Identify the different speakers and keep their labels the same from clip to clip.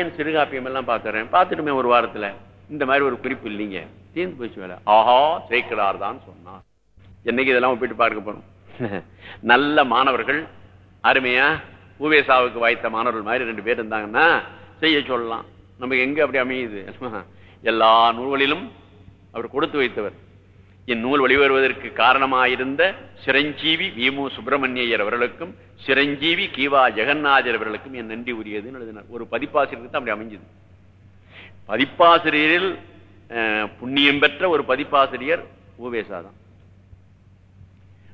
Speaker 1: ஏன் சிறுகாப்பியம் எல்லாம் பார்த்துறேன். பார்த்துட்டுமே ஒரு வாரத்துல இந்த மாதிரி ஒரு குறிப்பு இல்லைங்க. தீர்ந்து போச்சு வேலை ஆஹா சேர்க்கிறார் தான் சொன்னார். என்னைக்கு இதெல்லாம் ஒப்பிட்டு பார்க்க போறோம்? நல்ல மாணவர்கள் அருமையா உவேசாவுக்கு வாய்த்த மாணவர்கள் மாதிரி ரெண்டு பேர் இருந்தாங்கன்னா செய்ய சொல்லலாம். நமக்கு எங்க அப்படி அமையுது? எல்லா நூல்களிலும் அவர் கொடுத்து வைத்தவர். இந்நூல் நூல் வெளிவருவதற்கு காரணமாயிருந்த சிரஞ்சீவி விமு சுப்பிரமணியர் அவர்களுக்கும் சிரஞ்சீவி கீவா ஜெகநாதர் அவர்களுக்கும் என் நன்றி உரியதுன்னு எழுதினார். ஒரு பதிப்பாசிரியருக்கு தான் அப்படி அமைஞ்சது. பதிப்பாசிரியரில் அஹ், புண்ணியம் பெற்ற ஒரு பதிப்பாசிரியர் ஊவேசா தான்.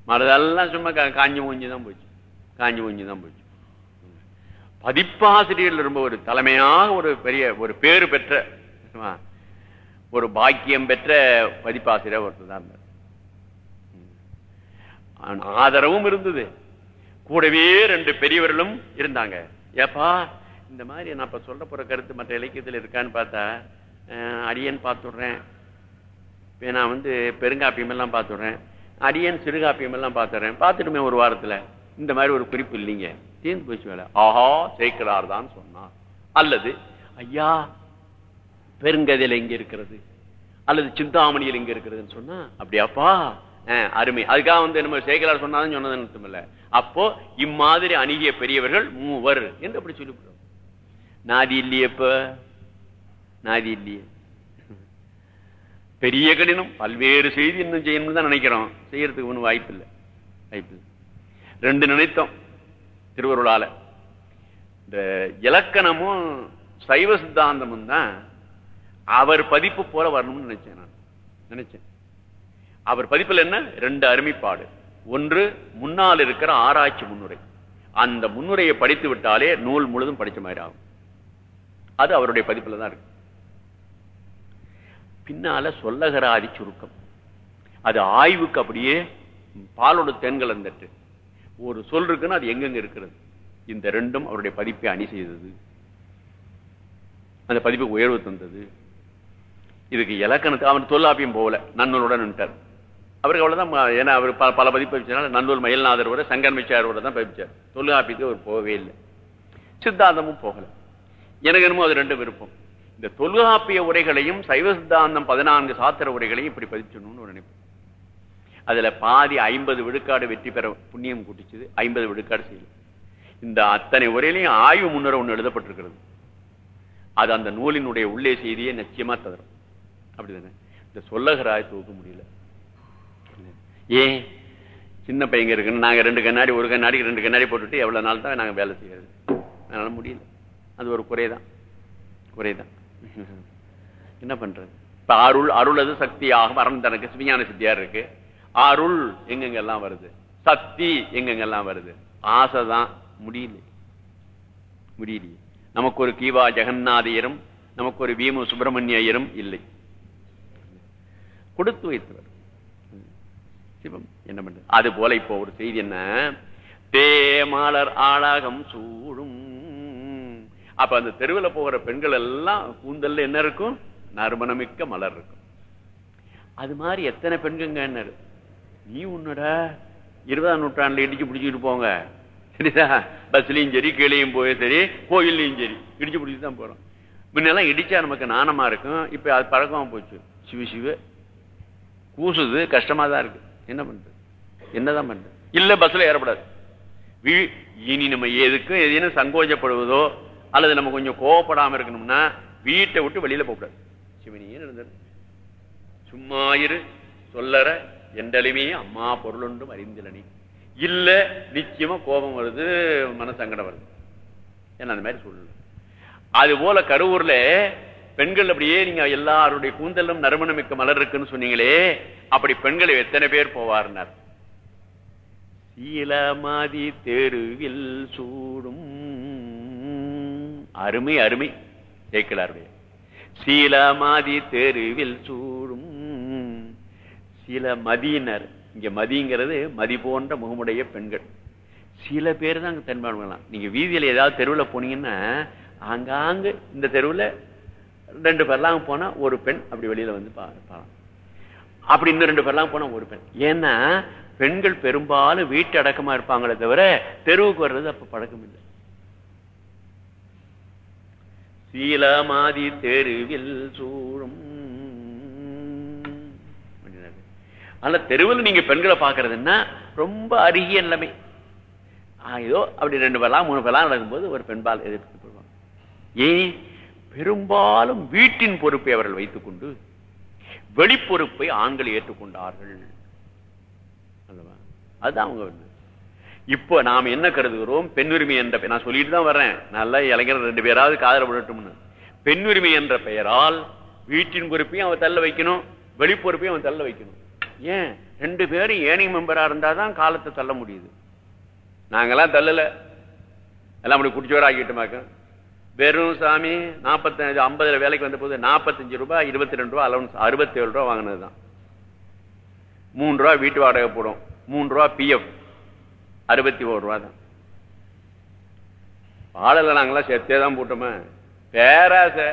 Speaker 1: மறதெல்லாம் சும்மா காஞ்சி மூஞ்சி தான் போச்சு. காஞ்சி மூஞ்சி தான் போச்சு. பதிப்பாசிரியர் ரொம்ப ஒரு தலைமையாக ஒரு பெரிய ஒரு பேரு பெற்ற ஒரு பாக்கியம் பெற்ற பதிப்பாசிரியர் ஒருத்தர் தான் இருந்தார். ஆதரவும் இருந்தது. கூடவே ரெண்டு பெரியவர்களும் இருந்தாங்க. ஏப்பா இந்த மாதிரி நான் இப்ப சொல்ல போற கருத்து மற்ற இலக்கியத்தில் இருக்கான்னு பார்த்தா அடியன் பார்த்துடுறேன். நான் வந்து பெருங்காப்பியம் எல்லாம் பார்த்துடுறேன். அடியன் சிறுகாப்பியம் எல்லாம் பார்த்துடுறேன். பார்த்துட்டுமே ஒரு வாரத்துல இந்த மாதிரி ஒரு குறிப்பு இல்லைங்க. தீர்ந்து போச்சு வேலை. ஆஹா சேர்க்கிறார் தான் சொன்னார். அல்லது ஐயா பெருங்கதையில எங்க இருக்கிறது? அல்லது சிந்தாமணியில் எங்க இருக்கிறதுன்னு சொன்னா அப்படியாப்பா? அருமை. அதுக்காக வந்து நம்ம சேகலார் சொன்னாலும் சொன்னதுன்னு அர்த்தம் இல்ல. அப்போ இம்மாதிரி அணுகிய பெரியவர்கள் மூவர் என்று அப்படி சொல்லிவிடும் நாதி இல்லையே இப்ப நாதி இல்லையே. பெரிய கடினம் பல்வேறு செய்தி இன்னும் செய்யணும்னு தான் நினைக்கிறோம். செய்யறதுக்கு ஒன்றும் வாய்ப்பு இல்லை. வாய்ப்பு இல்லை. ரெண்டு நினைத்தோம் திருவருளால. இந்த இலக்கணமும் சைவ சித்தாந்தமும் தான் அவர் பதிப்பு போல வரணும்னு நினைச்சேன் நான். நினைச்சேன். அவர் பதிப்பில் என்ன? ரெண்டு அருமைப்பாடு. ஒன்று முன்னால் இருக்கிற ஆராய்ச்சி முன்னுரை. அந்த முன்னுரையை படித்து விட்டாலே நூல் முழுதும் படிச்ச மாதிரி ஆகும். அது அவருடைய பதிப்பில் தான் இருக்கு. பின்னால சொல்லகராதி சுருக்கம். அது ஆய்வுக்கு அப்படியே பாலோட தென்கள் இருந்துட்டு ஒரு சொல் இருக்குன்னா அது எங்கெங்க இருக்கிறது? இந்த ரெண்டும் அவருடைய பதிப்பை அணி செய்தது. அந்த பதிப்புக்கு உயர்வு தந்தது. இதுக்கு இலக்கணத்து அவன் தொல்லாப்பியம் போகல. நன்னூலுடன் நின்ட்டார் அவருக்கு அவ்வளவுதான் ஏன்னா அவர் பல பல பதிப்பு வச்சனால நன்னூல் மயில்நாதர் வரை சங்கன் வரை தான் பதிப்பிச்சார். தொல்காப்பியத்துக்கு அவர் போகவே இல்லை. சித்தாந்தமும் போகல. எனக்கு என்னமோ அது ரெண்டு விருப்பம். இந்த தொல்காப்பிய உரைகளையும் சைவ சித்தாந்தம் பதினான்கு சாத்திர உரைகளையும் இப்படி பதிச்சிடணும்னு ஒரு நினைப்பு. அதுல பாதி ஐம்பது விழுக்காடு வெற்றி பெற புண்ணியம் கூட்டிச்சது ஐம்பது விழுக்காடு செய்யல. இந்த அத்தனை உரையிலையும் ஆய்வு முன்னுரை ஒண்ணு எழுதப்பட்டிருக்கிறது. அது அந்த நூலினுடைய உள்ளே செய்தியை நிச்சயமா தரும். அப்படிதானே? இந்த சொல்லகராய் தூக்க முடியல. ஏன்? சின்ன பையங்க இருக்குன்னு நாங்க ரெண்டு கண்ணாடி ஒரு கண்ணாடிக்கு ரெண்டு கண்ணாடி போட்டுட்டு எவ்வளவு நாள் தான் நாங்க வேலை செய்யறது? அதனால முடியல. அது ஒரு குறைதான். குறைதான். என்ன பண்றது? இப்போ அருள் அது சக்தியாக அறம் தனக்கு சிவஞான சித்தியார் இருக்கு. அருள் எங்கெங்கெல்லாம் வருது? சக்தி எங்கெங்கெல்லாம் வருது? ஆசை தான் முடியல. முடியலையே. நமக்கு ஒரு கீவா ஜெகநாதையரும் நமக்கு ஒரு வீமு சுப்பிரமணிய ஐயரும் இல்லை. கொடுத்து வைத்தவர். சிவம் என்ன பண்றது அது போல இப்போ ஒரு செய்தி என்ன? தேமாலர் ஆளாகம் சூடும் அப்ப அந்த தெருவில் போகிற பெண்கள் எல்லாம் கூந்தல்ல என்ன இருக்கும்? நறுமணமிக்க மலர் இருக்கும். அது மாதிரி எத்தனை பெண்கங்க என்ன நீ உன்னடா இருபதாம் நூற்றாண்டுல இடிச்சு பிடிச்சிட்டு போங்க. சரிதா பஸ்லயும் சரி கீழையும் போய் சரி கோயில்லையும் சரி இடிச்சு பிடிச்சிட்டு தான் போறோம். முன்னெல்லாம் இடிச்சா நமக்கு நாணமா இருக்கும். இப்ப அது பழக்கமா போச்சு. சிவ சிவ கூசுது கஷ்டமா தான் இருக்கு. என்ன பண்றது? என்னதான் பண்றது? இல்ல பஸ்ல ஏறப்படாது. இனி நம்ம எதுக்கும் எதையும் சங்கோஜப்படுவதோ அல்லது நம்ம கொஞ்சம் கோவப்படாம இருக்கணும்னா வீட்டை விட்டு வெளியில போகக்கூடாது. சிவனியே நடந்தது. சும்மா இரு சொல்லற என்றலுமே அம்மா பொருளொன்றும் அறிந்திலனி இல்ல நிச்சயமா கோபம் வருது மனசங்கடம் வருது. ஏன்னா அந்த மாதிரி சொல்லு. அது போல கருவூர்ல பெண்கள் அப்படியே நீங்க எல்லாருடைய கூந்தலும் நறுமணமிக்க மலர் இருக்குன்னு சொன்னீங்களே அப்படி பெண்கள் எத்தனை பேர் போவார்னார்? சீலமாதி தெருவில் சூடும். அருமை அருமை. கேட்கலாருடைய சீலமாதி தெருவில் சூடும். சில மதியினர் இங்க மதிங்கிறது மதி போன்ற முகமுடைய பெண்கள். சில பேர் தான் அங்க தென்பான்மைலாம். நீங்க வீதியில ஏதாவது தெருவில் போனீங்கன்னா ஆங்காங்கு இந்த தெருவில் ரெண்டு பேர்லாம் போனா ஒரு பெண் அப்படி வெளியில வந்து பா- பாக்கலாம் அப்படி இன்னும் ரெண்டு பேர்லாம் போனா ஒரு பெண். ஏன்னா பெண்கள் பெரும்பாலும் வீட்டு அடக்கமா இருப்பாங்களே தவிர தெருவுக்கு வர்றது அப்ப பழக்கம் இல்லை. சீலமாதி தெருவில் சூழும். ஆனா தெருவில் நீங்க பெண்களை பாக்குறதுன்னா ரொம்ப அருகிய நிலைமை. ஏதோ அப்படி ரெண்டு பேர்லாம் மூணு பேர்லாம் நடக்கும்போது ஒரு பெண்பால் எதிர்த்து ஏன்? பெரும்பாலும் வீட்டின் பொறுப்பை அவர்கள் வைத்துக் கொண்டு வெளிப்பொறுப்பை ஆண்கள் ஏற்றுக்கொண்டார்கள். அல்லவா? அதுதான் அவங்க வந்து. இப்போ நாம் என்ன கருதுகிறோம்? பெண்ணுரிமை என்ற நான் சொல்லிட்டு தான் வர்றேன். நல்லா இளைஞர் ரெண்டு பேராவது காதல விடட்டும்னு பெண்ணுரிமை என்ற பெயரால் வீட்டின் பொறுப்பையும் அவன் தள்ள வைக்கணும் வெளிப்பொறுப்பையும் அவன் தள்ள வைக்கணும். ஏன்? ரெண்டு பேரும் ஏனைய மெம்பரா இருந்தாதான் காலத்தை தள்ள முடியுது. நாங்கெல்லாம் தள்ளல. எல்லாம் அப்படி குடிச்சோர ஆக்கிட்டோமாக்க வெறும் சாமி நாற்பத்தஞ்சு ஐம்பதுல வேலைக்கு வந்த போது நாற்பத்தஞ்சு ரூபாய் இருபத்தி ரெண்டு ரூபாய் அலவன்ஸ் அறுபத்தி ஏழு ரூபாய் வாங்கினதுதான். மூணு ரூபா வீட்டு வாடகை போடும். மூணு ரூபா பிஎஃப் அறுபத்தி ஒரு ரூபா தான் ஆளல நாங்களாம் சேர்த்தே தான் போட்டோமே. பேராசை.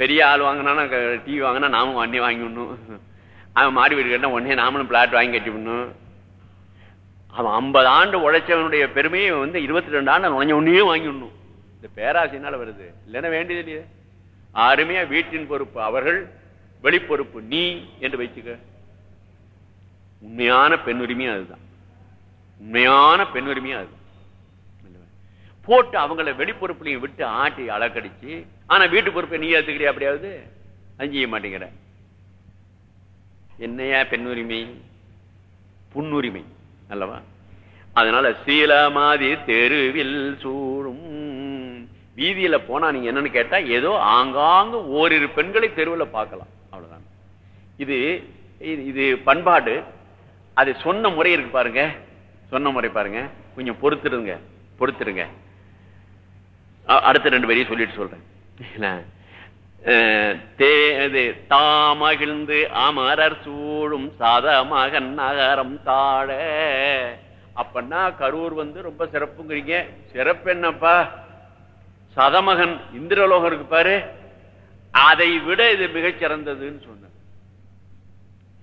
Speaker 1: பெரிய ஆள் வாங்கினா டிவி வாங்கினா நாமும் வண்டி வாங்கிடணும். அவன் மாடி வீடு கட்டினா உடனே நாமளும் பிளாட் வாங்கி கட்டிவிடணும். அவன் ஐம்பது ஆண்டு உழைச்சவனுடைய பெருமையை வந்து இருபத்தி ரெண்டு ஆண்டு நுழைஞ்ச உடனே வாங்கிடணும். இந்த பேராசையினால வருது? இல்லைன்னா வேண்டியது இல்லையே. அருமையா வீட்டின் பொறுப்பு அவர்கள் வெளிப்பொறுப்பு நீ என்று வச்சுக்க உண்மையான பெண் உரிமையும் அதுதான். உண்மையான பெண் உரிமையும் அதுதான். போட்டு அவங்கள வெளிப்பொறுப்புலையும் விட்டு ஆட்டி அலக்கடிச்சு ஆனா வீட்டு பொறுப்பை நீ ஏத்துக்கிறியா அப்படியாவது? அஞ்சிய மாட்டேங்கிற என்னையா பெண் உரிமை? புன்னுரிமை அல்லவா? அதனால சீலமாதி தெருவில் சூழும் வீதியில போனா நீங்க என்னன்னு கேட்டா ஏதோ ஆங்காங்கு ஓரிரு பெண்களை தெருவில் பார்க்கலாம். அவ்வளவுதான். இது இது- இது பண்பாடு. அது சொன்ன முறை இருக்கு பாருங்க. சொன்ன முறை பாருங்க. கொஞ்சம் பொறுத்துருங்க. பொறுத்துருங்க. அடுத்த ரெண்டு பேரையும் சொல்லிட்டு சொல்றேன். தே- இது தாமகிழ்ந்து அமரர் சூழும் சாதமாக நகரம் தாழ. அப்பன்னா கரூர் வந்து ரொம்ப சிறப்புங்கிறீங்க. சிறப்பு என்னப்பா? சதமகன் இந்திரலோகம் இருக்கு பாரு. அதை விட இது மிகச் சிறந்ததுன்னு சொன்ன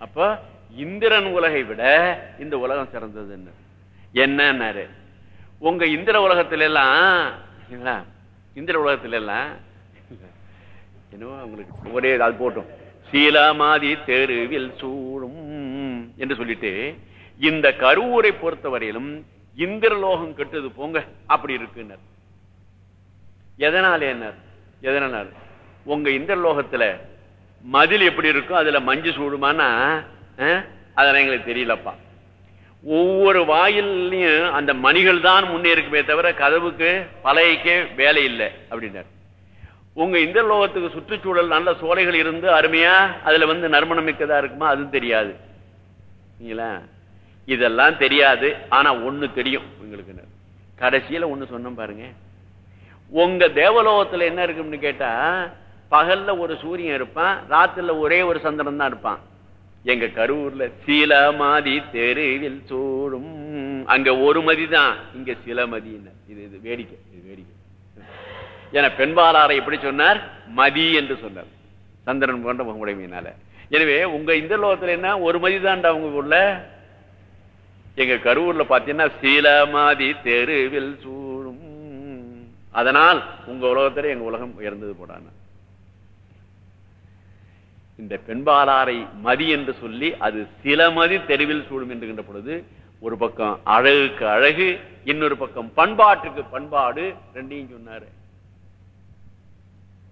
Speaker 1: அப்ப இந்திரன் உலகை விட இந்த உலகம் சிறந்ததுன்னு. என்னன்னாரு? உங்க இந்திர உலகத்துல எல்லாம் இந்திர உலகத்துல எல்லாம் என்னவோ அவங்களுக்கு ஒரே அது போட்டும். சீலாமாதி தெருவில் சூழும் என்று சொல்லிட்டு இந்த கருவூரை பொறுத்தவரையிலும் இந்திரலோகம் கெட்டது போங்க அப்படி இருக்குன்னு எதனால என்ன? எதனால்? உங்க இந்திரலோகத்துல மதில் எப்படி இருக்கும் அதுல மஞ்சு சூடுமானா அதெல்லாம் எங்களுக்கு தெரியலப்பா. ஒவ்வொரு வாயிலையும் அந்த மணிகள் தான் முன்னே இருக்குமே தவிர கதவுக்கு பழையக்கே வேலை இல்லை அப்படின்னாரு. உங்க இந்த லோகத்துக்கு சுற்றுச்சூழல் நல்ல சோலைகள் இருந்து அருமையா அதுல வந்து நறுமணம் மிக்கதா இருக்குமா? அதுவும் தெரியாது. சரிங்களா? இதெல்லாம் தெரியாது ஆனா ஒண்ணு தெரியும் உங்களுக்கு கடைசியில ஒண்ணு சொன்னோம் பாருங்க. உங்க தேவலோகத்துல என்ன இருக்கும்னு கேட்டா பகல்ல ஒரு சூரியன் இருப்பான் ராத்திரில ஒரே ஒரு சந்திரன் தான் இருப்பான். எங்க கரூர்ல சீலமதி தெருவில் சூடும். அங்க ஒரு மதி தான் இங்க சிலமதி இது இது வேடிக்கை இது வேடிக்கை. என பெண்பாலாரை எப்படி சொன்னார்? மதி என்று சொன்னார். சந்திரன் போன்ற முகமுடைமையினால எனவே உங்க இந்த லோகத்துல என்ன? ஒரு மதி தான்டா உங்க ஊர்ல. எங்க கரூர்ல பாத்தீங்கன்னா சீலமாதி தெருவில் சூ அதனால் உங்க உலகத்துல எங்க உலகம் உயர்ந்தது போடான இந்த பெண்பாலாரை மதி என்று சொல்லி அது சில மதி தெருவில் சூழும் என்கின்ற பொழுது ஒரு பக்கம் அழகுக்கு அழகு இன்னொரு பக்கம் பண்பாட்டுக்கு பண்பாடு ரெண்டையும் சொன்னாரு.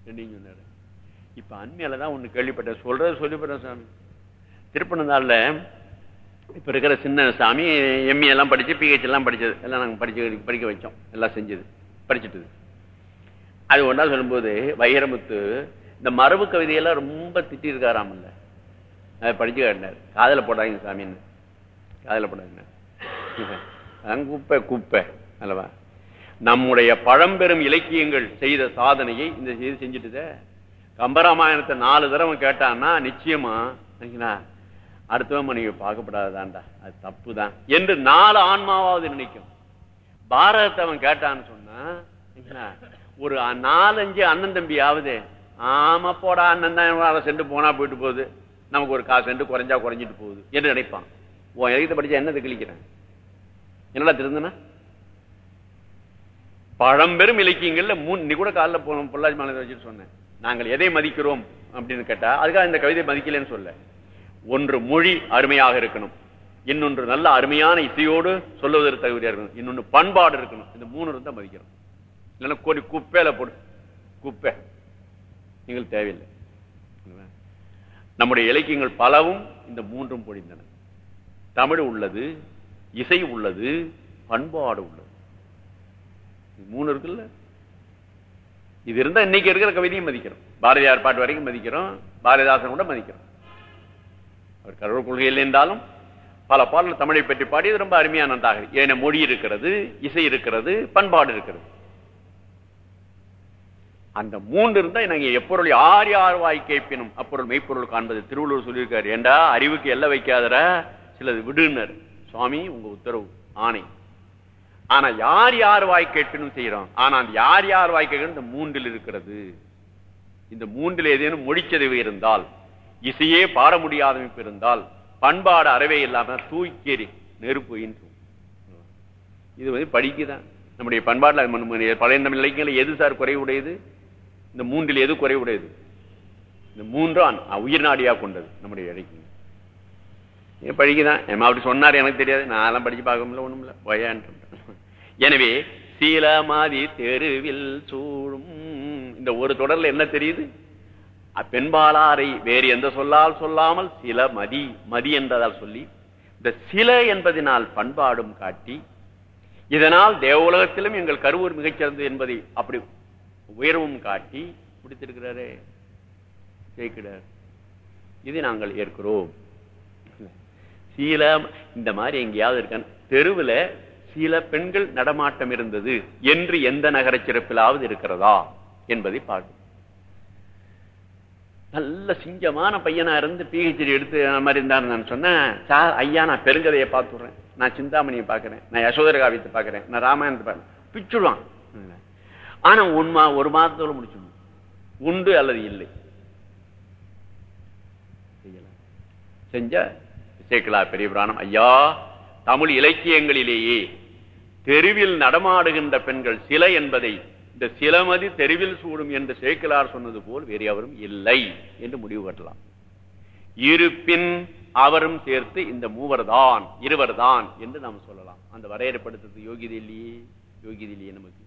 Speaker 1: ரெண்டையும் சொன்னாரு. இப்ப அண்மையில தான் ஒண்ணு கேள்விப்பட்டேன். சொல்றது சொல்லிவிடுறேன் சாமி. திருப்பனந்தாள்ல இப்ப இருக்கிற சின்ன சாமி எம்ஏ எல்லாம் படிச்சு பிஹெச் எல்லாம் படிச்சது. எல்லாம் நாங்க படிச்சு படிக்க வச்சோம். எல்லாம் செஞ்சது. படிச்சுட்டு அது ஒன்றா சொல்லும்போது வைரமுத்து இந்த மரபு கவிதையெல்லாம் ரொம்ப திட்டி இருக்காராமல்ல அதை படிச்சு காட்டினார். காதல போடாதீங்க சாமின்னு. காதல போடாதீங்க. குப்பை குப்பை அல்லவா? நம்முடைய பழம்பெரும் இலக்கியங்கள் செய்த சாதனையை இந்த செய்தி செஞ்சுட்டுதே. கம்பராமாயணத்தை நாலு தடவை கேட்டான்னா நிச்சயமா சரிங்களா அடுத்தவன் நீங்க பார்க்கப்படாதான்டா அது தப்பு தான் என்று நாலு ஆன்மாவாவது நினைக்கும். பாரதத்தை அவன் கேட்டான்னு சொன்ன ஒரு நாலஞ்சு அண்ணன் தம்பி ஆகுது ஆமா போடா அண்ணன் தான் அதை சென்று போனா போயிட்டு போகுது. நமக்கு ஒரு காசு சென்று குறைஞ்சா குறைஞ்சிட்டு போகுது என்று நினைப்பான். உன் எழுத படிச்சா என்னது கிழிக்கிறேன் என்னடா திருந்தனா? பழம்பெரும் இலக்கியங்கள்ல மூணு கூட காலில் போனோம் பொள்ளாச்சி மாநிலத்தை வச்சுட்டு சொன்னேன். நாங்கள் எதை மதிக்கிறோம் அப்படின்னு கேட்டா அதுக்காக இந்த கவிதை மதிக்கலன்னு சொல்ல. ஒன்று மொழி அருமையாக இருக்கணும். இன்னொன்று நல்ல அருமையான இசையோடு சொல்லுவதற்கு தகுதியா இருக்கணும். இன்னொன்று பண்பாடு இருக்கணும். இந்த மூணு இருந்தால் மதிக்கிறோம் இல்லைன்னா கோடி குப்பையில போடு. குப்பை. நீங்கள் தேவையில்லை. நம்முடைய இலக்கியங்கள் பலவும் இந்த மூன்றும் பொழிந்தன. தமிழ் உள்ளது இசை உள்ளது பண்பாடு உள்ளது. மூணு இருக்குல்ல? இது இருந்தா இன்னைக்கு இருக்கிற கவிதையும் மதிக்கிறோம். பாரதியார் பாட்டு வரைக்கும் மதிக்கிறோம். பாரதிதாசன் கூட மதிக்கிறோம். அவர் கடவுள் இல்லை என்றாலும் பல பாடல் தமிழை பற்றி பாடியது ரொம்ப அருமையான நன்றாக ஏன மொழி இருக்கிறது இசை இருக்கிறது பண்பாடு இருக்கிறது. அந்த மூன்று இருந்தா நாங்க எப்பொருள் யார் யார் வாய் கேட்பினும் அப்பொருள் மெய்ப்பொருள் காண்பது திருவள்ளுவர் சொல்லியிருக்காரு. ஏண்டா அறிவுக்கு எல்லை வைக்காதர சிலது விடுனர் சுவாமி உங்க உத்தரவு ஆணை. ஆனா யார் யார் வாய் கேட்பினும் செய்யறோம். ஆனா அந்த யார் யார் வாய் கேட்கணும் இந்த மூன்றில் இருக்கிறது. இந்த மூன்றில் ஏதேனும் மொழிச்சதிவு இருந்தால் இசையே பாட முடியாத அமைப்பு இருந்தால் பண்பாடு அறவே இல்லாம தூக்கேறி நெருப்பு இது வந்து படிக்குதான் நம்முடைய பண்பாடுல பழைய தமிழ் இலக்கியங்கள் எது சார் குறைவுடையது? இந்த மூன்றில் எது குறைவுடையது? இந்த மூன்றான் உயிர் நாடியா கொண்டது நம்முடைய இலக்கியம். ஏன் படிக்குதான் ஏமா அப்படி சொன்னார் எனக்கு தெரியாது. நான் எல்லாம் படிச்சு பார்க்க முடியல ஒண்ணும் இல்லை. வயான் எனவே சீலமாதி தெருவில் சூடும் இந்த ஒரு தொடர்ல என்ன தெரியுது? பெண்பாளாரை வேறு எந்த சொல்லால் சொல்லாமல் சில மதி மதி என்றதால் சொல்லி இந்த சில என்பதனால் பண்பாடும் காட்டி இதனால் தேவலகத்திலும் எங்கள் கருவூர் மிகச்சிறந்தது என்பதை அப்படி உயர்வும் காட்டி பிடித்திருக்கிறாரே ஜெயிக்கிறார். இதை நாங்கள் ஏற்கிறோம். சீல இந்த மாதிரி எங்கேயாவது இருக்கான். தெருவில் சில பெண்கள் நடமாட்டம் இருந்தது. என்று எந்த நகர சிறப்பிலாவது இருக்கிறதா என்பதை பார்க்கும் நல்ல சிங்கமான பையனா இருந்து பிஹெச்டி எடுத்து அந்த மாதிரி இருந்தாரு நான் சொன்னேன். சார் ஐயா நான் பெருங்கதையை பார்த்துடுறேன் நான் சிந்தாமணியை பார்க்கறேன். நான் யசோதர காவியத்தை பார்க்கறேன். நான் ராமாயணத்தை பார்க்கறேன். பிச்சுடுவான். ஆனா உண்மா ஒரு மாதத்தோடு முடிச்சிடணும் உண்டு அல்லது இல்லை. செஞ்ச சேக்கலா பெரிய புராணம். ஐயா தமிழ் இலக்கியங்களிலேயே தெருவில் நடமாடுகின்ற பெண்கள் சிலை என்பதை இந்த சிலமதி தெருவில் சூடும் என்று சேக்கலார் சொன்னது போல் வேறு அவரும் இல்லை என்று முடிவு கட்டலாம். இருப்பின் அவரும் சேர்த்து இந்த மூவர் தான் இருவர் தான் என்று நாம் சொல்லலாம். அந்த வரையறைப்படுத்துறது யோகிதை இல்லையே? யோகிதை இல்லையே நமக்கு.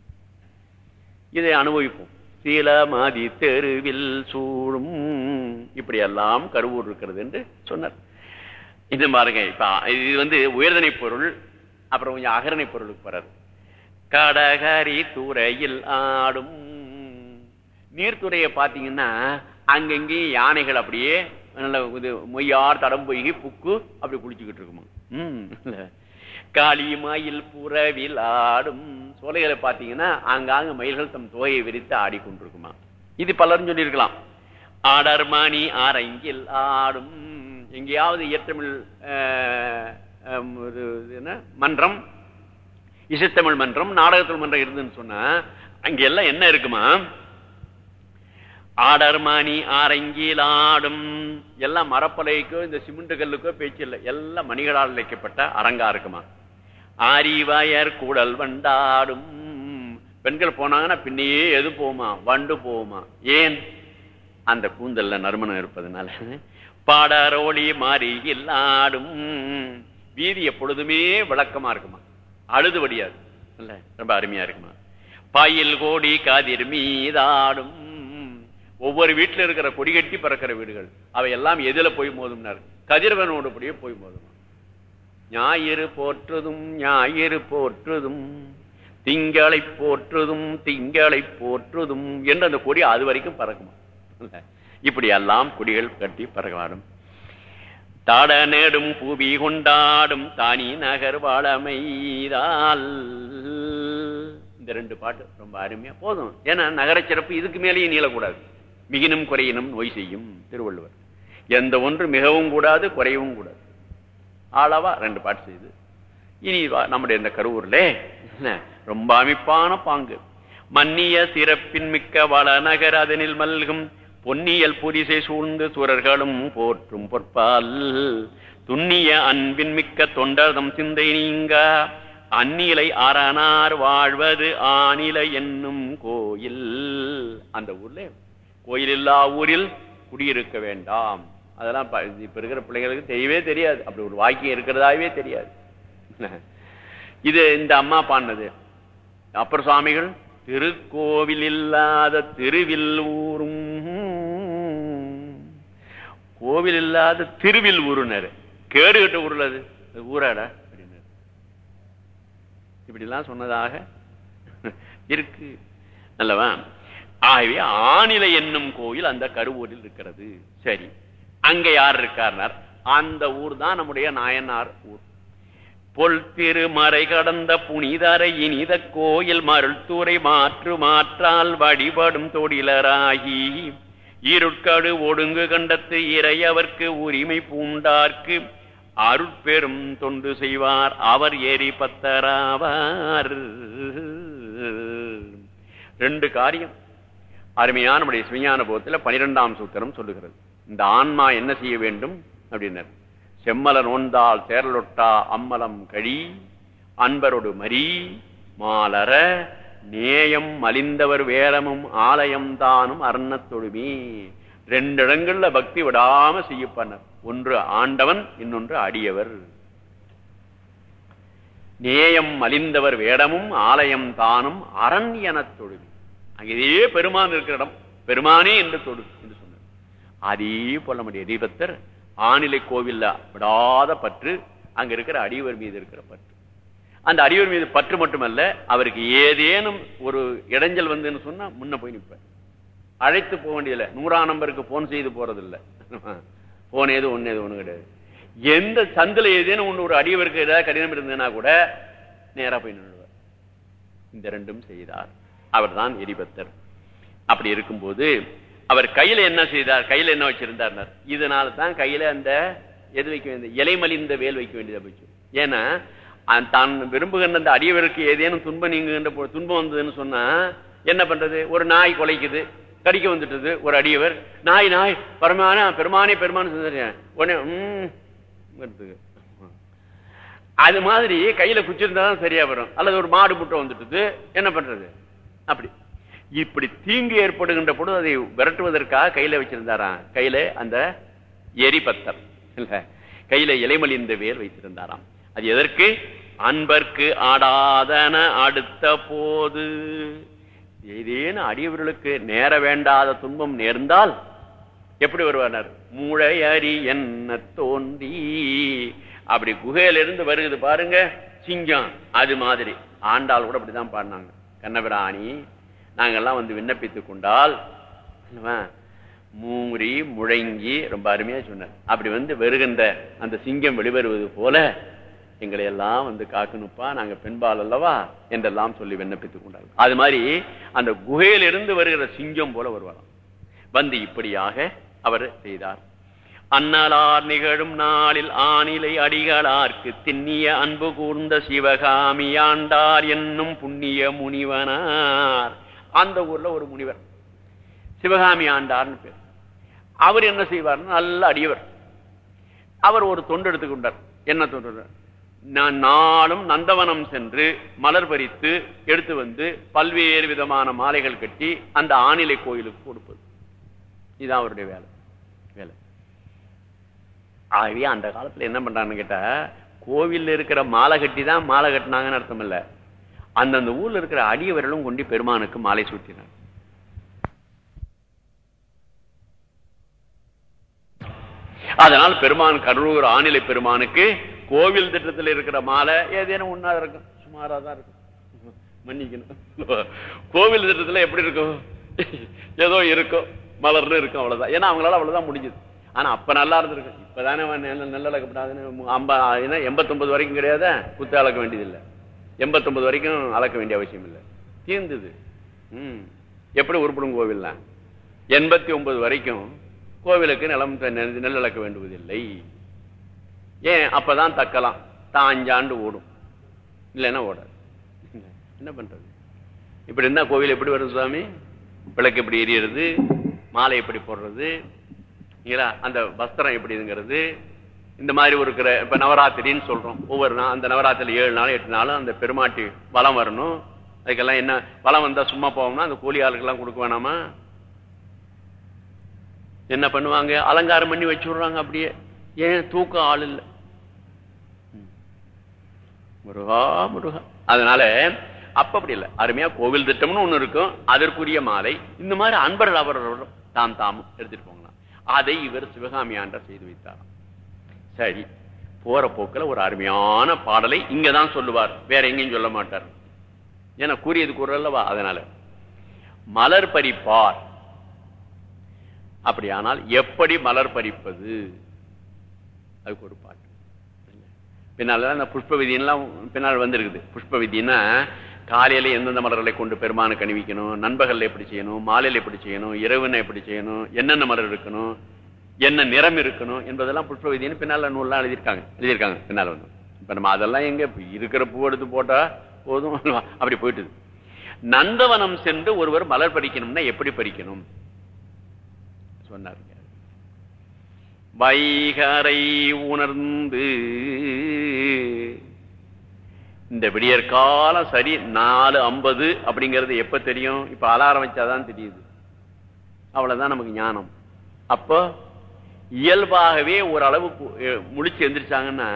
Speaker 1: இதை அனுபவிப்போம். சிலமதி தெருவில் சூடும். இப்படி எல்லாம் கருவூர் இருக்கிறது என்று சொன்னார். இந்த பாருங்க இப்ப இது வந்து உயர்தனை பொருள் அப்புறம் கொஞ்சம் அகரணை பொருளுக்கு வராது கடகரி துறையில் ஆடும். நீர்த்துறையை பார்த்தீங்கன்னா அங்கங்கேயும் யானைகள் அப்படியே நல்ல இது மொய்யார் தடம் பொய்கி புக்கு அப்படி குளிச்சுக்கிட்டு இருக்குமா? காளி காளிமயில் புறவில் ஆடும். சோலைகளை பார்த்தீங்கன்னா ஆங்காங்க மயில்கள் தம் தோயை விரித்து ஆடிக்கொண்டிருக்குமா? இது பலரும் சொல்லியிருக்கலாம். ஆடர்மணி அரங்கில் ஆடும். எங்கேயாவது இயற்றமிழ் என்ன? மன்றம். இசைத்தமிழ் மன்றம் நாடகத்தமிழ் மன்றம் இருந்துன்னு சொன்னா அங்க எல்லாம் என்ன இருக்குமா? ஆடர்மணி ஆரங்கில் ஆடும். எல்லாம் மரப்பலைக்கோ இந்த சிமெண்ட் கல்லுக்கோ பேச்சு இல்லை. எல்லாம் மணிகளால் இழைக்கப்பட்ட அரங்கா இருக்குமா? ஆரிவாயர் கூடல் வண்டாடும். பெண்கள் போனாங்கன்னா பின்னையே எது போமா? வண்டு போமா? ஏன்? அந்த கூந்தல்ல நறுமணம் இருப்பதுனால. பாடரோழி மாறி ஆடும். வீதி எப்பொழுதுமே விளக்கமா இருக்குமா? அழுது வடியாது. இல்ல. ரொம்ப அருமையா இருக்குமா? பாயில் கோடி காதிர் மீதாடும். ஒவ்வொரு வீட்டுல இருக்கிற கொடி கட்டி பறக்கிற வீடுகள் அவை எல்லாம் எதுல போய் மோதும்னார்? கதிரவனோடு படியே போய் மோதும்? ஞாயிறு போற்றுதும் ஞாயிறு போற்றுதும். திங்களை போற்றுதும் திங்களை போற்றுதும் என்று அந்த கொடி அது வரைக்கும் பறக்குமா? இப்படி எல்லாம் கொடிகள் கட்டி பறக்கமாடும் தாட நேடும் பூவி கொண்டாடும் தானி நகர் வாழமைதால். இந்த ரெண்டு பாட்டு ரொம்ப அருமையா போதும். ஏன்னா நகர சிறப்பு இதுக்கு மேலேயும் நீளக்கூடாது. மிகினும் குறையினும் நோய் செய்யும் திருவள்ளுவர். எந்த ஒன்று மிகவும் கூடாது குறையவும் கூடாது. ஆளவா ரெண்டு பாட்டு செய்து. இனி நம்முடைய இந்த கருவூர்ல ரொம்ப அமைப்பான பாங்கு. மன்னிய சிறப்பின் மிக்க வள நகர் அதனில் மல்கும். பொன்னியல் புரிசை சூழ்ந்து துரர்களும் போற்றும் பொற்பால். துண்ணிய அன்பின் மிக்க தொண்டர்தம் சிந்தை நீங்க. அந்நிலை அரணார் வாழ்வது ஆநிலை என்னும் கோயில். அந்த ஊர்ல கோயில் இல்லா ஊரில் குடியிருக்க வேண்டாம். அதெல்லாம் இப்ப இருக்கிற பிள்ளைங்களுக்கு தெரியவே தெரியாது. அப்படி ஒரு வாக்கியம் இருக்கிறதாவே தெரியாது. இது இந்த அம்மா பாடினது. அப்புறம் சுவாமிகள் திருக்கோவில் இல்லாத திருவில் ஊரும் கோவில் இல்லாத திருவில் உருனர் கேடு கட்ட ஊர்ல அது. ஊராடா? அப்படின்னாரு. இப்படி எல்லாம் சொன்னதாக இருக்கு. அல்லவா? ஆகவே ஆணிலை என்னும் கோயில் அந்த கருவூரில் இருக்கிறது. சரி. அங்க யார் இருக்கார்னார்? அந்த ஊர் தான் நம்முடைய நாயனார் ஊர். பொல் திருமறை கடந்த புனிதரை இனித கோயில் மருள்தூரை மாற்று மாற்றால் வழிபடும் தொழிலராகி ஈருட்காடு ஒடுங்கு கண்டத்து இறையவர்க்கு உரிமை பூண்டார்க்கு அருட்பெரும் தொண்டு செய்வார். அவர் ஏறி பத்தராவார். ரெண்டு காரியம். அருமையான நம்முடைய சிவஞான போகத்தில் பனிரெண்டாம் சூத்திரம் சொல்லுகிறது. இந்த ஆன்மா என்ன செய்ய வேண்டும்? அப்படின்னார். செம்மல நோந்தால் தேரலொட்டா அம்மலம் கழி அன்பரோடு மரி மாலர நேயம் மலிந்தவர் வேரமும் ஆலயம் தானும் அர்ணத்தொழுமே ரெண்டு இடங்கள்ல பக்தி விடாம செய்யப்பனர் ஒன்று ஆண்டவன் இன்னொன்று அடியவர். நேயம் மலிந்தவர் வேடமும் ஆலயம் தானும் அரண் என தொழுவி அங்கேயே பெருமான் இருக்கிற இடம். பெருமானே என்று தொழு என்று சொன்னார். அதே போல நம்முடைய தீபத்தர் ஆணிலை கோவில்ல விடாத பற்று அங்க இருக்கிற அடியவர் மீது இருக்கிற பற்று. அந்த அடிவர் மீது பற்று மட்டுமல்ல அவருக்கு ஏதேனும் ஒரு இடைஞ்சல் வந்துன்னு சொன்னா முன்ன போய் நிற்ப அழைத்து போக வேண்டியதில்லை. நூறாம் நம்பருக்கு போன் செய்து போறதில்லை. போன் ஏதோ ஒண்ணு ஏதோ ஒண்ணு கிடையாது. எந்த சந்தில ஏதேனும் ஒண்ணு ஒரு அடியவருக்கு ஏதாவது கடினம் இருந்ததுன்னா கூட நேரா போய் நின்றுவார் இந்த ரெண்டும் செய்தார். அவர் தான் எரிபத்தர். அப்படி இருக்கும்போது அவர் கையில என்ன செய்தார்? கையில என்ன வச்சிருந்தார் இதனால தான் கையில அந்த எது வைக்க வேண்டிய இலைமலிந்த வேல் வைக்க வேண்டியதா போச்சு. ஏன்னா தான் விரும்புகின்ற அந்த அடியவருக்கு ஏதேனும் துன்பம் நீங்குகின்ற துன்பம் வந்ததுன்னு சொன்னா என்ன பண்றது? ஒரு நாய் கொலைக்குது கடிக்க வந்துட்டது ஒரு அடியவர். நாய் நாய் பெருமான பெருமானே பெருமானு உடனே அது மாதிரி கையில குச்சிருந்தாதான் சரியா வரும். அல்லது ஒரு மாடு முட்டை வந்துட்டது என்ன பண்றது? அப்படி. இப்படி தீங்கு ஏற்படுகின்ற பொழுது அதை விரட்டுவதற்காக கையில வச்சிருந்தாராம் கையில அந்த எரிபத்தர் இல்ல கையில இலைமலிந்த வேர் வைத்திருந்தாராம். அது எதற்கு? அன்பர்க்கு ஆடாதன அடுத்த போது. ஏதேனும் அடியவர்களுக்கு நேர வேண்டாத துன்பம் நேர்ந்தால் எப்படி வருவார் மூளை அறி என்ன தோன்றி. அப்படி குகையிலிருந்து வருகிறது பாருங்க சிங்கம். அது மாதிரி. ஆண்டாள் கூட அப்படிதான் பாடினாங்க. கண்ணபிராணி நாங்கெல்லாம் வந்து விண்ணப்பித்துக் கொண்டால் அல்லவா, மூறி முழங்கி ரொம்ப அருமையா சொன்னார். அப்படி வந்து வருகின்ற அந்த சிங்கம் வெளிவருவது போல எங்களை எல்லாம் வந்து காக்கணுப்பா நாங்க பெண்பால் அல்லவா? என்றெல்லாம் சொல்லி விண்ணப்பித்துக் கொண்டார்கள். அது மாதிரி அந்த குகையிலிருந்து வருகிற சிங்கம் போல வருவாராம் வந்து இப்படியாக அவர் செய்தார். அன்னலார் நிகழும் நாளில் ஆணிலை அடிகளார்க்கு திண்ணிய அன்பு கூர்ந்த சிவகாமி ஆண்டார் என்னும் புண்ணிய முனிவனார். அந்த ஊர்ல ஒரு முனிவர் சிவகாமி ஆண்டார்னு பேர். அவர் என்ன செய்வார் நல்ல அடியவர். அவர் ஒரு தொண்டு எடுத்துக்கொண்டார் என்ன தொண்டு? நான் நாளும் நந்தவனம் சென்று மலர் பறித்து எடுத்து வந்து பல்வேறு விதமான மாலைகள் கட்டி அந்த ஆணிலை கோயிலுக்கு கொடுப்பது. இதுதான் அவருடைய வேலை. வேலை. ஆகவே அந்த காலத்துல என்ன பண்றான்னு கேட்டா கோவில்ல இருக்கிற மாலை கட்டி தான் மாலை கட்டினாங்கன்னு அர்த்தம் இல்ல. அந்தந்த ஊர்ல இருக்கிற அடியவர்களும் கொண்டு பெருமானுக்கு மாலை சூட்டினார் அதனால் பெருமான் கடலூர் ஆணிலை பெருமானுக்கு கோவில் திட்டத்தில் இருக்கிற மாலை ஏதேனும் ஒன்னா இருக்கும். சுமாரா தான் இருக்கும். மன்னிக்கணும். கோவில் திட்டத்துல எப்படி இருக்கும்? ஏதோ இருக்கும். மலர்னு இருக்கும் அவ்வளவுதான். ஏன்னா அவங்களால அவ்வளவுதான் முடிஞ்சது. ஆனா அப்ப நல்லா இருந்திருக்கு இப்பதானே அவன் நல்ல அளக்கப்படாதுன்னு ஏன்னா எண்பத்தொன்பது வரைக்கும் கிடையாத? குத்து அளக்க வேண்டியதில்லை. எண்பத்தொன்பது வரைக்கும் அளக்க வேண்டிய அவசியம் இல்லை. தீர்ந்தது. ம். எப்படி உருப்படும் கோவில்லாம்? எண்பத்தி ஒன்பது வரைக்கும் கோவிலுக்கு நிலம் நெல் அளக்க வேண்டுவதில்லை. ஏன் அப்பதான் தக்கலாம்? தான் அஞ்சாண்டு ஓடும். இல்லைன்னா ஓடாது. என்ன பண்றது? இப்படி இருந்தா கோவில் எப்படி வரும் சுவாமி? விளக்கு எப்படி எரியறது? மாலை எப்படி போடுறது? இல்லைங்களா? அந்த வஸ்திரம் எப்படிங்கிறது இந்த மாதிரி ஒரு இருக்கிற இப்ப நவராத்திரின்னு சொல்றோம். ஒவ்வொரு நாள் அந்த நவராத்திரி ஏழு நாள் எட்டு நாளும் அந்த பெருமாட்டி வளம் வரணும். அதுக்கெல்லாம் என்ன வளம் வந்தா சும்மா போவோம்னா அந்த கூலி ஆளுக்கெல்லாம் கொடுக்க வேணாமா? என்ன பண்ணுவாங்க? அலங்காரம் பண்ணி வச்சு விடுறாங்க அப்படியே. ஏன் தூக்கம் ஆள் இல்லை? முருகா முருகா. அதனால அப்ப அப்படி இல்லை. அருமையா கோவில் திட்டம்னு ஒண்ணு இருக்கும். அதற்குரிய மாலை. இந்த மாதிரி அன்பர்கள் அவர்களும் தாம் தாமும் எடுத்துட்டு போங்களாம் அதை இவர் சிவகாமி ஆண்டார் செய்து வைத்தாராம். சரி. போற போக்கில் ஒரு அருமையான பாடலை இங்கதான் சொல்லுவார். வேற எங்கேயும் சொல்ல மாட்டார். ஏன்னா கூறியது கூறல்லவா அதனால. மலர் பறிப்பார். அப்படியானால் எப்படி மலர் பறிப்பது? அதுக்கு ஒரு பாட்டு. பின்னால அந்த புஷ்ப விதியெல்லாம் பின்னால் வந்திருக்குது. புஷ்ப விதினா காலையில எந்தெந்த மலர்களை கொண்டு பெருமானுக்கு அணிவிக்கணும் நண்பகல்ல எப்படி செய்யணும் மாலையில எப்படி செய்யணும் இரவுன எப்படி செய்யணும் என்னென்ன மலர் இருக்கணும் என்ன நிறம் இருக்கணும் என்பதெல்லாம் புஷ்ப விதின்னு பின்னால் நூல்லாம் எழுதியிருக்காங்க. எழுதியிருக்காங்க பின்னால் வந்து. இப்ப நம்ம அதெல்லாம் எங்க இருக்கிற பூ எடுத்து போட்டா போதும் அப்படி போயிட்டுது. நந்தவனம் சென்று ஒருவர் மலர் பறிக்கணும்னா எப்படி பறிக்கணும்? சொன்னாருங்க. வைகரை உணர்ந்து. இந்த விடியற் காலம் சரி நாலு ஐம்பது அப்படிங்கிறது எப்ப தெரியும்? இப்ப அலாரம் வச்சாதான் தெரியுது. அவ்வளவுதான் நமக்கு ஞானம். அப்போ இயல்பாகவே ஓரளவு முழிச்சு எந்திரிச்சாங்கன்னா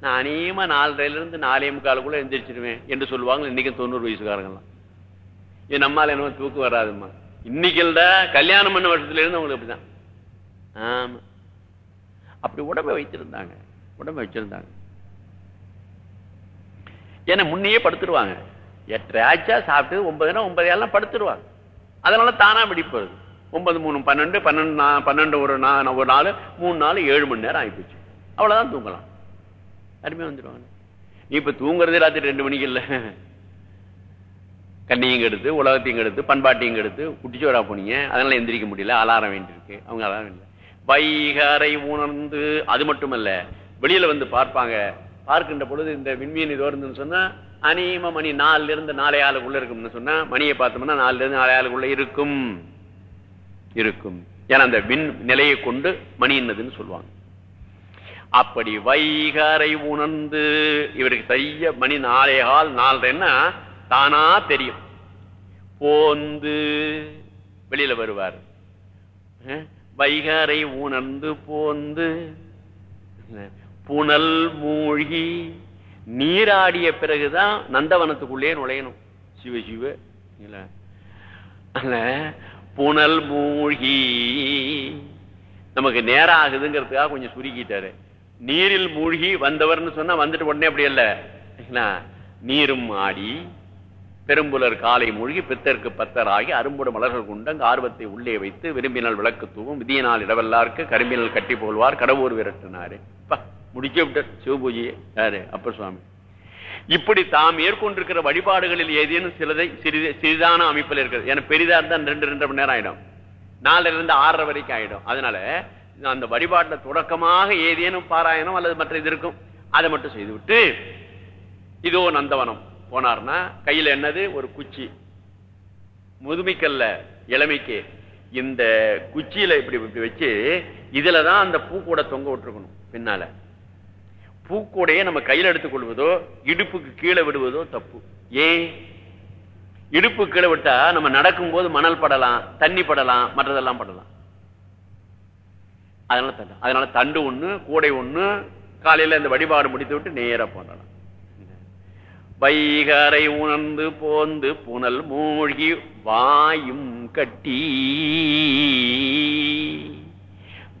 Speaker 1: நான் அநேகமா நாலரைல இருந்து நாலே முக்காலுக்குள்ள எந்திரிச்சிருவேன் என்று சொல்லுவாங்க இன்னைக்கு தொண்ணூறு வயசுக்காரங்களாம் என் நம்மால என்னமோ தூக்கு வராதுமா இன்னைக்குல்ல கல்யாணம் பண்ண வருஷத்துல இருந்து அவங்களுக்கு அப்படிதான் ஆமா. அப்படி உடம்பை வைத்திருந்தாங்க. உடம்பை வச்சிருந்தாங்க. ஏன்னா முன்னையே படுத்துருவாங்க. எட்டரை ஆச்சா சாப்பிட்டு ஒன்பதுனா ஒன்பது எல்லாம் படுத்துருவாங்க. அதனால தானா வெடிப்பது. ஒன்பது மூணு பன்னெண்டு பன்னெண்டு பன்னெண்டு ஒரு ஒரு நாலு மூணு நாலு ஏழு மணி நேரம் ஆகிப்போச்சு அவ்வளவுதான் தூங்கலாம். அருமையா வந்துடுவாங்க நீ இப்ப தூங்குறதே ராத்திரி ரெண்டு மணிக்கு இல்ல. கண்ணியும் எடுத்து உலகத்தையும் எடுத்து பண்பாட்டையும் எடுத்து குட்டிச்சோரா போனீங்க. அதனால எந்திரிக்க முடியல அலாரம் வேண்டியிருக்கு. அவங்க அலாரம் இல்லை. வைகரை உணர்ந்து அது மட்டுமல்ல வெளியில வந்து பார்ப்பாங்க. பார்க்கின்ற பொழுது இந்த விண்மீன் இது வருதுன்னு சொன்னா அநேகமா மணி நாலுல இருந்து நாலே ஆளுக்குள்ள இருக்கும்னு சொன்னா மணியை பார்த்தோம்னா நாலுல இருந்து நாலே ஆளுக்குள்ள இருக்கும். இருக்கும். ஏன்னா அந்த விண் நிலையை கொண்டு மணி என்னதுன்னு சொல்லுவாங்க. அப்படி வைகரை உணர்ந்து இவருக்கு தைய மணி நாலே கால் நாலரைன்னா தானா தெரியும். போந்து வெளியில வருவார். வைகரை உணர்ந்து போந்து புனல் மூழ்கி நீராடிய பிறகுதான் நந்தவனத்துக்குள்ளே நுழையணும். சிவ சிவ. இல்ல. புனல் மூழ்கி. நமக்கு நேரம் ஆகுதுங்கிறதுக்காக கொஞ்சம் சுருக்கிட்டாரு. நீரில் மூழ்கி வந்தவர்னு சொன்னா வந்துட்டு உடனே அப்படி இல்ல நீரும் ஆடி பெரும்புலர் காலை மூழ்கி பித்தருக்கு பத்தராகி அரும்புட மலர்கள் கொண்டு ஆர்வத்தை உள்ளே வைத்து விரும்பினால் விளக்கு தூவும் விதியினால் இடவெல்லாருக்கு கரும்பினால் கட்டி போல்வார் கடவுர் விரட்டினாரு. முடிக்க விட்டார் சிவபூஜையை. யாரு? அப்பர் சுவாமி இப்படி தாம் மேற்கொண்டிருக்கிற வழிபாடுகளில் ஏதேனும் சிலதை சிறிது சிறிதான அமைப்பில் இருக்கிறது. ஏன்னா பெரிதா இருந்தால் ரெண்டு ரெண்டு மணி நேரம் ஆயிடும். நாலுல இருந்து ஆறரை வரைக்கும் ஆயிடும். அதனால அந்த வழிபாட்டில் தொடக்கமாக ஏதேனும் பாராயணம் அல்லது மற்ற இது இருக்கும். அதை மட்டும் செய்துவிட்டு இதோ நந்தவனம். போனார்னா கையில என்னது? ஒரு குச்சி. முதுமைக்கல்ல இளமைக்கு இந்த குச்சியில இப்படி இப்படி வச்சு இதுலதான் அந்த பூக்கூட தொங்க விட்டுருக்கணும் பின்னால. பூக்கூடையே நம்ம கையில் எடுத்துக் கொள்வதோ இடுப்புக்கு கீழே விடுவதோ தப்பு. ஏன்? இடுப்பு கீழே விட்டா நம்ம நடக்கும் போது மணல் படலாம் தண்ணி படலாம் மற்றதெல்லாம் படலாம். அதனால தண்டு. அதனால தண்டு ஒண்ணு கூடை ஒண்ணு காலையில இந்த வழிபாடு முடித்து விட்டு நேரா போடலாம் வைகரை உணர்ந்து போந்து புனல் மூழ்கி வாயும் கட்டி.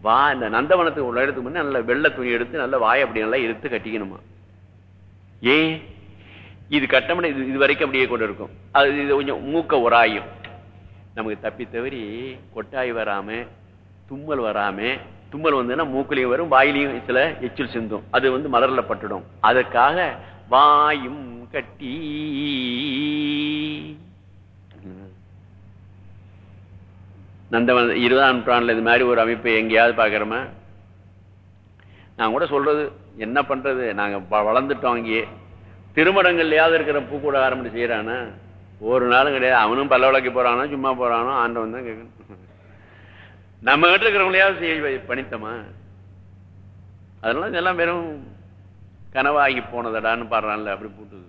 Speaker 1: வா இந்த நந்தவனத்துக்கு உள்ள இடத்துக்கு முன்னே நல்ல வெள்ளை துணி எடுத்து நல்ல வாய் அப்படி நல்லா இழுத்து கட்டிக்கணுமா? ஏன் இது கட்டமணி இது இது வரைக்கும் அப்படியே கொண்டு இருக்கும். அது இது கொஞ்சம் மூக்க உராயும். நமக்கு தப்பி தவறி கொட்டாய் வராம தும்மல் வராம தும்மல் வந்ததுன்னா மூக்கிலையும் வரும் வாயிலையும் சில எச்சில் சிந்தும். அது வந்து மலர்ல பட்டுடும். அதற்காக வாயும் கட்டி. நந்தவன் இருபதாம் நூற்றாண்டுல இது மாதிரி ஒரு அமைப்பு எங்கேயாவது பார்க்குறோமா? நான் கூட சொல்றது என்ன பண்றது? நாங்க வளர்ந்துட்டோம் அங்கேயே திருமணங்கள்லையாவது இருக்கிற பூக்கூட ஆரம்பிச்சு செய்கிறானா ஒரு நாளும் கிடையாது. அவனும் பல்ல விளக்கி போகிறானோ சும்மா போறானோ? ஆண்டவன் தான் கேட்கணும். நம்ம கிட்ட இருக்கிறவங்களையாவது செய்ய பணித்தமா? அதனால இதெல்லாம் வெறும் கனவாகி போனதடான்னு பாடுறான்ல அப்படி போட்டுது.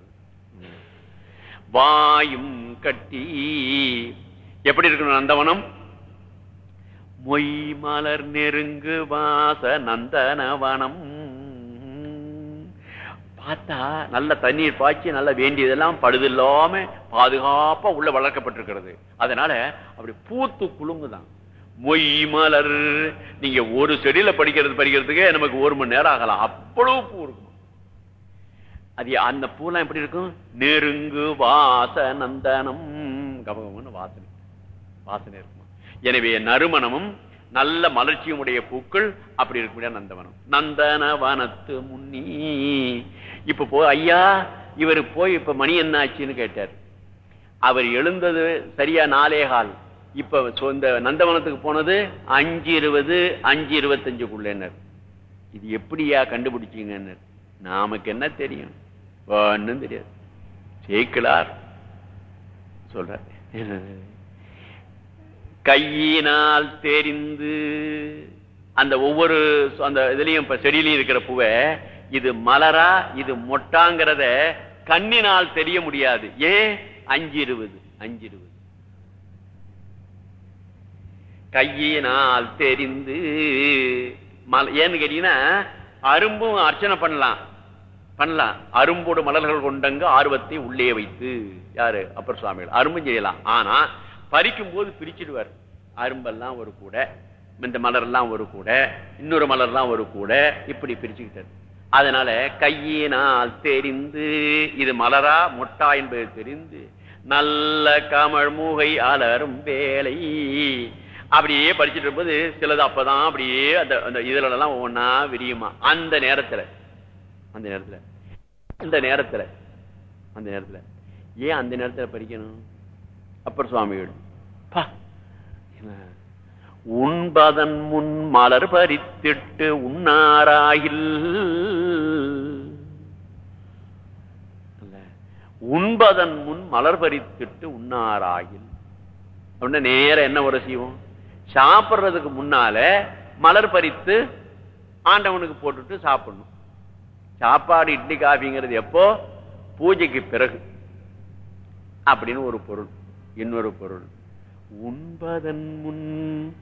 Speaker 1: வாயும் கட்டி. எப்படி இருக்கணும் நந்தவனம்? மொய் மலர் நெருங்கு வாச நந்தனவனம் பார்த்தா நல்ல தண்ணீர் பாய்ச்சி நல்ல வேண்டியதெல்லாம் படுதில்லாம பாதுகாப்பா உள்ள வளர்க்கப்பட்டிருக்கிறது. அதனால அப்படி பூத்து குலுங்குதான். மொய் மலர் நீங்க ஒரு செடியில படிக்கிறது படிக்கிறதுக்கே நமக்கு ஒரு மணி நேரம் ஆகலாம். அவ்வளவு பூ இருக்கும். அது அந்த பூலாம் எப்படி இருக்கும்? நெருங்கு வாச நந்தனம் கபகம்னு வாசனை. வாசனை இருக்குமா? எனவே நறுமணமும் நல்ல மலர்ச்சியும் உடைய பூக்கள் அப்படி இருக்கக்கூடிய நந்தவனம். நந்தன வனத்து முன்னி. இப்ப போ ஐயா இவர் போய் இப்ப மணி என்ன ஆச்சுன்னு கேட்டார். அவர் எழுந்தது சரியா நாலே கால். இப்ப இந்த நந்தவனத்துக்கு போனது அஞ்சு இருபது அஞ்சு இருபத்தஞ்சுக்குள்ளனர் இது எப்படியா கண்டுபிடிச்சீங்கன்னு நமக்கு என்ன தெரியும்? ஒன்றும் தெரியாது. ஜெயிக்கலார். சொல்ற கையினால் தெரிந்து அந்த ஒவ்வொரு அந்த இதுலயும் இப்ப செடியிலையும் இருக்கிற பூவை இது மலரா இது மொட்டாங்கிறத கண்ணினால் தெரிய முடியாது. ஏ? அஞ்சு இருபது அஞ்சு இருபது கையினால் தெரிந்து ஏன்னு கேட்டீங்கன்னா அரும்பும் அர்ச்சனை பண்ணலாம். பண்ணலாம். அரும்போடு மலர்கள் கொண்டங்க ஆர்வத்தை உள்ளே வைத்து. யாரு? அப்பர் சுவாமிகள். அரும்பும் செய்யலாம். ஆனா பறிக்கும் போது பிரிச்சிடுவார். அரும்பெல்லாம் ஒரு கூட இந்த மலர்லாம் ஒரு கூட இன்னொரு மலர்லாம் ஒரு கூட இப்படி பிரிச்சுக்கிட்டார். அதனால கையினால் தெரிந்து இது மலரா மொட்டா என்பது தெரிந்து நல்ல கமழ் மூகை அலரும் வேலை. அப்படியே படிச்சுட்டு இருக்கும்போது சிலது அப்பதான் அப்படியே அந்த அந்த இதுல எல்லாம் விரியுமா? அந்த நேரத்துல. அந்த நேரத்துல. இந்த நேரத்துல. அந்த நேரத்துல. ஏன் அந்த நேரத்துல படிக்கணும்? அப்பர் சுவாமியோடு உண்பதன் முன் மலர் பறித்திட்டு உண்ணாராயில். உண்பதன் முன் மலர் பறித்திட்டு உண்ணாராயில். அப்படின்னா நேரம் என்ன ஒரு செய்வோம்? சாப்பிடுறதுக்கு முன்னால மலர் பறித்து ஆண்டவனுக்கு போட்டுட்டு சாப்பிடணும். சாப்பாடு இட்லி காஃபிங்கிறது எப்போ? பூஜைக்கு பிறகு. அப்படின்னு ஒரு பொருள். இன்னொரு பொருள். உண்பதன் முன்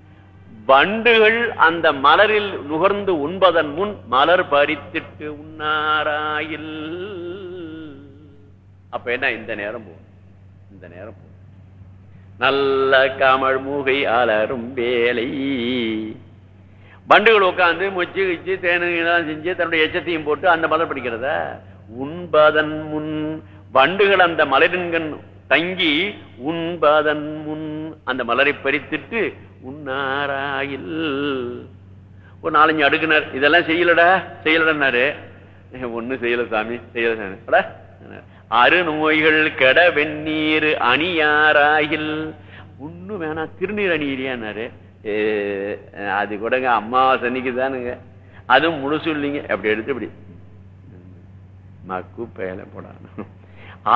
Speaker 1: வண்டுகள் அந்த மலரில் நுகர்ந்து உண்பதன் முன் மலர் பறித்திட்டு உண்ணாராயில். அப்ப என்ன? இந்த நேரம் போகும். இந்த நேரம் போகும். நல்ல கமல் மூகை அலரும் வேலை. பண்டுகள் உட்காந்து மொச்சு கிச்சு தேனெல்லாம் செஞ்சு தன்னுடைய எச்சத்தையும் போட்டு அந்த மலர் பிடிக்கிறத உண்பதன் முன் பண்டுகள் அந்த மலரின்கண் தங்கி உண்பதன் முன் அந்த மலரை பறித்துட்டு உன்னாராயில் ஒரு நாலஞ்சு அடுக்குனர் இதெல்லாம் செய்யலடா செய்யலடன்னாரு. ஒண்ணு செய்யல சாமி செய்யல அரு நோய்கள் கெட வெந்நீர் அணியாராயில். ஒண்ணு வேணாம் திருநீர் அணியிறியான்னாரு. அது கூடங்க அம்மாவை தானுங்க அதுவும் முழுசு இல்லைங்க. அப்படி எடுத்து இப்படி. மக்கு பேல போடாது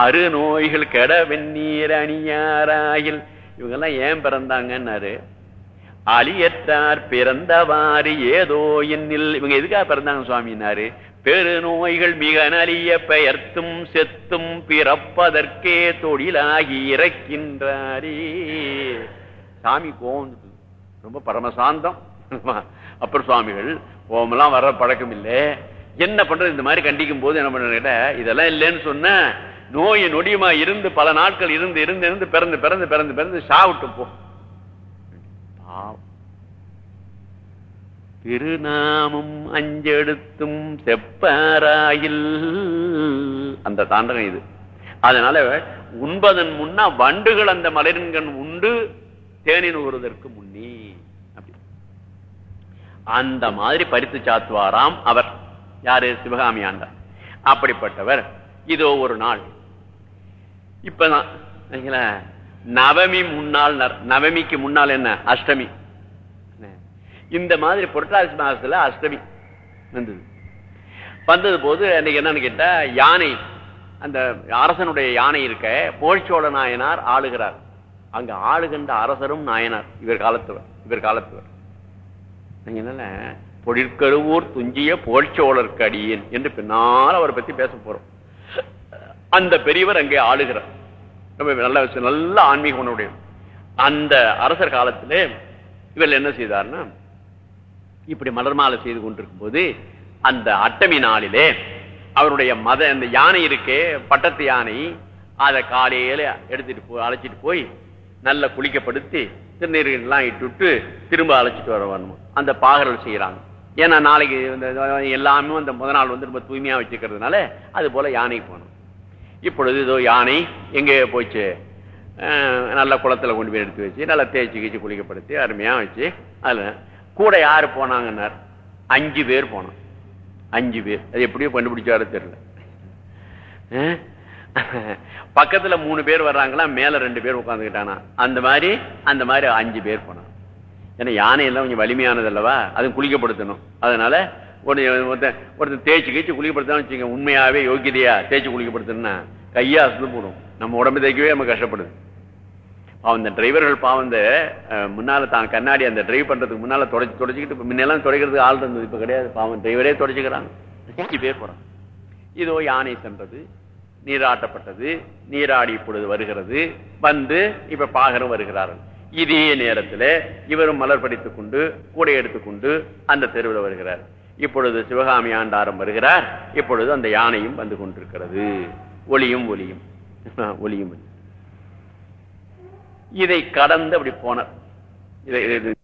Speaker 1: அரு நோய்கள் கெட வெந்நீர் அணியாராயில் இவங்கெல்லாம் ஏன் பிறந்தாங்கன்னாரு? அலியற்றார் பிறந்தவாறு ஏதோ என்னில். இவங்க எதுக்காக பிறந்தாங்க சுவாமினாரு பெரு நோய்கள் மிக நலிய பெயர்த்தும் செத்தும் பிறப்பதற்கே தொழிலாகி இறக்கின்றாரே. சாமி கோவம் ரொம்ப பரமசாந்தம். அப்பர் சுவாமிகள் ஓமெல்லாம் வர்ற பழக்கம் இல்லை. என்ன பண்றது இந்த மாதிரி கண்டிக்கும் போது என்ன பண்ற இதெல்லாம் இல்லைன்னு சொன்ன நோய் நொடியுமா இருந்து பல நாட்கள் இருந்து இருந்து இருந்து பிறந்து பிறந்து பிறந்து பிறந்து சாவிட்டு போ. திருநாமம் அஞ்செடுத்தும் செப்பாராயில். அந்த தாண்டகம் இது. அதனால உண்பதன் முன்னா வண்டுகள் அந்த மலரின்கண் உண்டு தேனின் உறுவதற்கு முன்னே. அந்த மாதிரி பறித்து சாத்துவாராம் அவர். யாரு? சிவகாமி ஆண்டார் அப்படிப்பட்டவர். இதோ ஒரு நாள். இப்பதான் நவமி முன்னாள் நவமிக்கு முன்னால் என்ன? அஷ்டமி. இந்த மாதிரி புரட்டாசி மாசத்துல அஷ்டமி வந்தது. வந்தது போது அன்னைக்கு என்னன்னு கேட்டா யானை அந்த அரசனுடைய யானை இருக்க போழ்ச்சோழ நாயனார் ஆளுகிறார். அங்க ஆளுகின்ற அரசரும் நாயனார். இவர் காலத்துவர் இவர் காலத்துவர் என்னல பொழிற்கருவூர் துஞ்சிய புகழ்ச்சோழருக்கு அடியேன் என்று பின்னால் அவரை பத்தி பேச போறோம். அந்த பெரியவர் அங்கே ஆளுகிறார். ரொம்ப நல்ல விஷயம், நல்ல ஆன்மீக உணவுடைய அந்த அரசர் காலத்திலே இவர் என்ன செய்தார்னா இப்படி மலர் மாலை செய்து கொண்டிருக்கும் போது அந்த அட்டமி நாளிலே அவருடைய மத அந்த யானை இருக்கே பட்டத்து யானை அதை காலையில எடுத்துட்டு போய் அழைச்சிட்டு போய் நல்ல குளிக்கப்படுத்தி திருநீர்கள்லாம் இட்டுவிட்டு திரும்ப அழைச்சிட்டு வர வரணும் அந்த பாகர்கள் செய்யறாங்க ஏன்னா நாளைக்கு இந்த எல்லாமே அந்த முத நாள் வந்து ரொம்ப தூய்மையா வச்சுக்கிறதுனால அது போல யானை போகணும். இப்பொழுது இதோ யானை எங்கே போச்சு? நல்ல குளத்துல கொண்டு போய் எடுத்து வச்சு நல்லா தேய்ச்சி கீச்சு குளிக்கப்படுத்தி அருமையா வச்சு அதுல கூட யாரு போனாங்கன்னார்? அஞ்சு பேர் போனோம். அஞ்சு பேர். அது எப்படியோ கண்டுபிடிச்சாரு தெரியல. பக்கத்துல மூணு பேர் வர்றாங்களா மேல ரெண்டு பேர் உட்காந்துக்கிட்டானா அந்த மாதிரி அந்த மாதிரி அஞ்சு பேர் போனான் ஏன்னா யானை எல்லாம் கொஞ்சம் வலிமையானது அல்லவா? அது குளிக்கப்படுத்தணும். அதனால ஒருத்தன் ஒருத்தன் தேய்ச்சி கீச்சு குளிக்கப்படுத்தான்னு வச்சுங்க உண்மையாவே யோகியதையா தேய்ச்சி குளிக்கப்படுத்தணும்னா கையா அசந்து போடும். நம்ம உடம்பு தேய்க்கவே நம்ம கஷ்டப்படுது. அவன் இந்த டிரைவர்கள் பாவம் இந்த முன்னால தான் கண்ணாடி அந்த டிரைவ் பண்றதுக்கு முன்னால தொடச்சு தொடச்சிக்கிட்டு முன்னெல்லாம் துடைக்கிறதுக்கு ஆள் இருந்தது இப்ப கிடையாது. பாவம் டிரைவரே தொடச்சிக்கிறாங்க அஞ்சு பேர் போறான். இதோ யானை சென்றது. நீராட்டப்பட்டது நீராடி இப்பொழுது வருகிறது வந்து இப்ப பாகரும் வருகிறார்கள். இதே நேரத்துல இவரும் மலர் படித்துக் கொண்டு கூடை எடுத்துக்கொண்டு அந்த தெருவில் வருகிறார். இப்பொழுது சிவகாமி ஆண்டாரம் வருகிறார். இப்பொழுது அந்த யானையும் வந்து கொண்டிருக்கிறது. ஒளியும் ஒளியும். ஒளியும் இதை கடந்து அப்படி போனார். இதை-